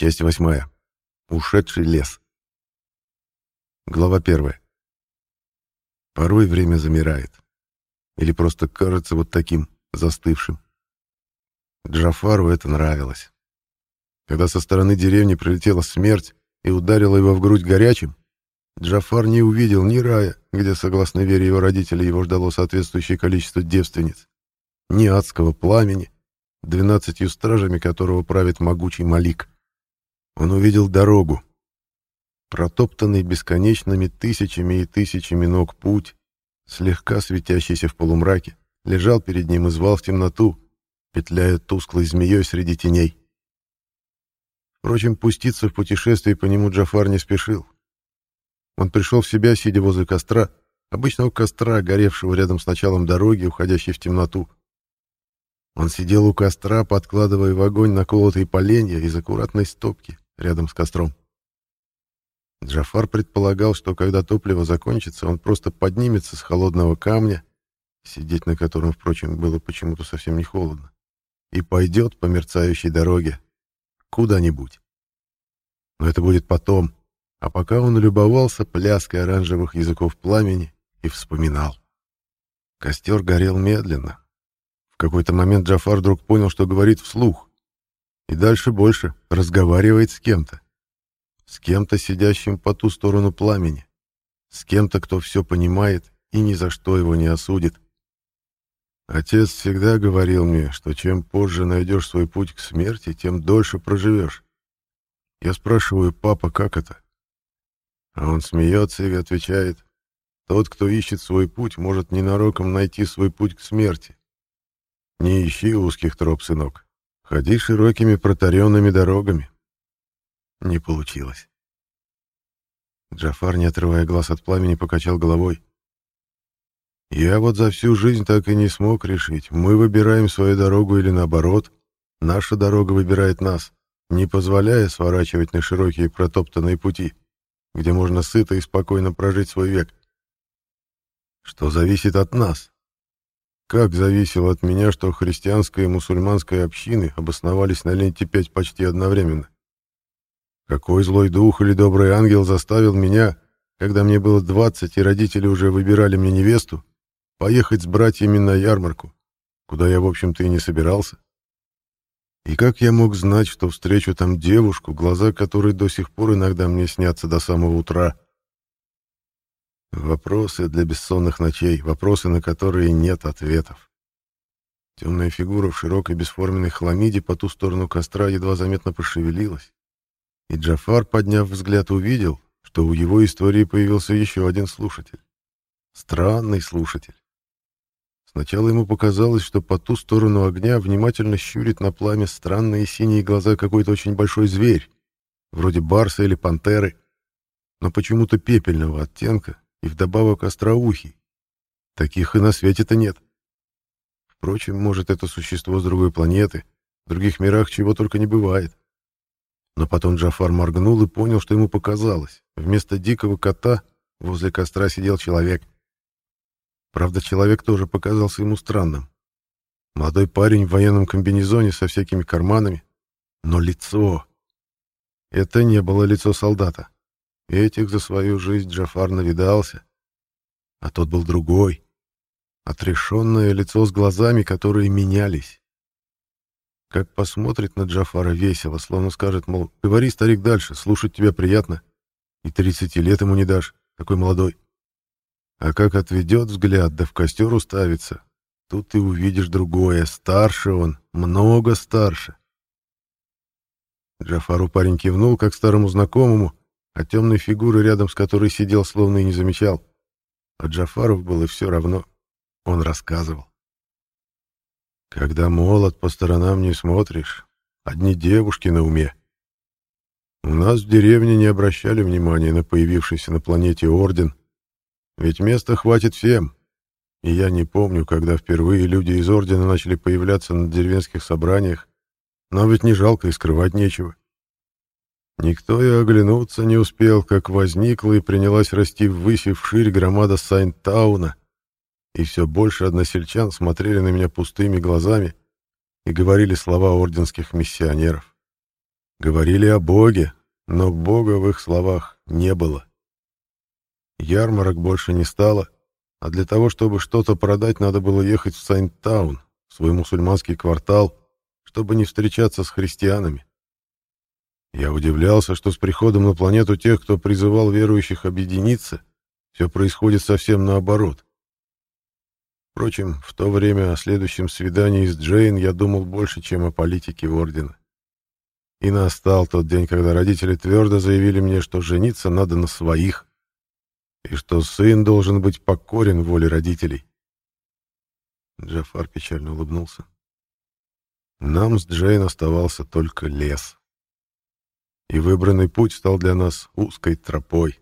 Часть восьмая. Ушедший лес. Глава первая. Порой время замирает. Или просто кажется вот таким, застывшим. Джафару это нравилось. Когда со стороны деревни прилетела смерть и ударила его в грудь горячим, Джафар не увидел ни рая, где, согласно вере его родителей, его ждало соответствующее количество девственниц, ни адского пламени, двенадцатью стражами которого правит могучий Малик. Он увидел дорогу, протоптанный бесконечными тысячами и тысячами ног путь, слегка светящийся в полумраке, лежал перед ним и звал в темноту, петляя тусклой змеей среди теней. Впрочем, пуститься в путешествие по нему Джафар не спешил. Он пришел в себя, сидя возле костра, обычного костра, горевшего рядом с началом дороги, уходящей в темноту. Он сидел у костра, подкладывая в огонь наколотые поленья из аккуратной стопки рядом с костром. Джафар предполагал, что когда топливо закончится, он просто поднимется с холодного камня, сидеть на котором, впрочем, было почему-то совсем не холодно, и пойдет по мерцающей дороге куда-нибудь. Но это будет потом, а пока он любовался пляской оранжевых языков пламени и вспоминал. Костер горел медленно. В какой-то момент Джафар вдруг понял, что говорит вслух. И дальше больше разговаривает с кем-то. С кем-то, сидящим по ту сторону пламени. С кем-то, кто все понимает и ни за что его не осудит. Отец всегда говорил мне, что чем позже найдешь свой путь к смерти, тем дольше проживешь. Я спрашиваю, папа, как это? А он смеется и отвечает, тот, кто ищет свой путь, может ненароком найти свой путь к смерти. Не ищи узких троп, сынок. Ходи широкими протаренными дорогами. Не получилось. Джафар, не отрывая глаз от пламени, покачал головой. Я вот за всю жизнь так и не смог решить, мы выбираем свою дорогу или наоборот, наша дорога выбирает нас, не позволяя сворачивать на широкие протоптанные пути где можно сыто и спокойно прожить свой век. Что зависит от нас. Как зависело от меня, что христианская и мусульманская общины обосновались на ленте 5 почти одновременно? Какой злой дух или добрый ангел заставил меня, когда мне было 20 и родители уже выбирали мне невесту, поехать с братьями на ярмарку, куда я, в общем-то, и не собирался? И как я мог знать, что встречу там девушку, глаза которой до сих пор иногда мне снятся до самого утра? Вопросы для бессонных ночей, вопросы, на которые нет ответов. Темная фигура в широкой бесформенной хламиде по ту сторону костра едва заметно пошевелилась. И Джафар, подняв взгляд, увидел, что у его истории появился еще один слушатель. Странный слушатель. Сначала ему показалось, что по ту сторону огня внимательно щурит на пламя странные синие глаза какой-то очень большой зверь, вроде барса или пантеры, но почему-то пепельного оттенка и вдобавок остроухий. Таких и на свете-то нет. Впрочем, может, это существо с другой планеты, в других мирах чего только не бывает. Но потом Джафар моргнул и понял, что ему показалось. Вместо дикого кота возле костра сидел человек — Правда, человек тоже показался ему странным. Молодой парень в военном комбинезоне со всякими карманами. Но лицо... Это не было лицо солдата. Этих за свою жизнь Джафар навидался. А тот был другой. Отрешенное лицо с глазами, которые менялись. Как посмотрит на Джафара весело, словно скажет, мол, говори, старик, дальше, слушать тебя приятно. И тридцати лет ему не дашь, такой молодой. А как отведет взгляд, да в костер уставится, тут ты увидишь другое. Старше он, много старше. Джафару парень кивнул, как старому знакомому, а темной фигуры, рядом с которой сидел, словно и не замечал. А Джафару было все равно. Он рассказывал. Когда молод, по сторонам не смотришь, одни девушки на уме. У нас в деревне не обращали внимания на появившийся на планете орден, ведь места хватит всем. И я не помню, когда впервые люди из Ордена начали появляться на деревенских собраниях. Нам ведь не жалко и скрывать нечего. Никто и оглянуться не успел, как возникла и принялась расти ввысь и вширь громада Сайнтауна. И все больше односельчан смотрели на меня пустыми глазами и говорили слова орденских миссионеров. Говорили о Боге, но Бога в их словах не было. Ярмарок больше не стало, а для того, чтобы что-то продать, надо было ехать в Сайнтаун, в свой мусульманский квартал, чтобы не встречаться с христианами. Я удивлялся, что с приходом на планету тех, кто призывал верующих объединиться, все происходит совсем наоборот. Впрочем, в то время о следующем свидании с Джейн я думал больше, чем о политике Ордена. И настал тот день, когда родители твердо заявили мне, что жениться надо на своих, и что сын должен быть покорен воле родителей. Джафар печально улыбнулся. Нам с Джейн оставался только лес. И выбранный путь стал для нас узкой тропой.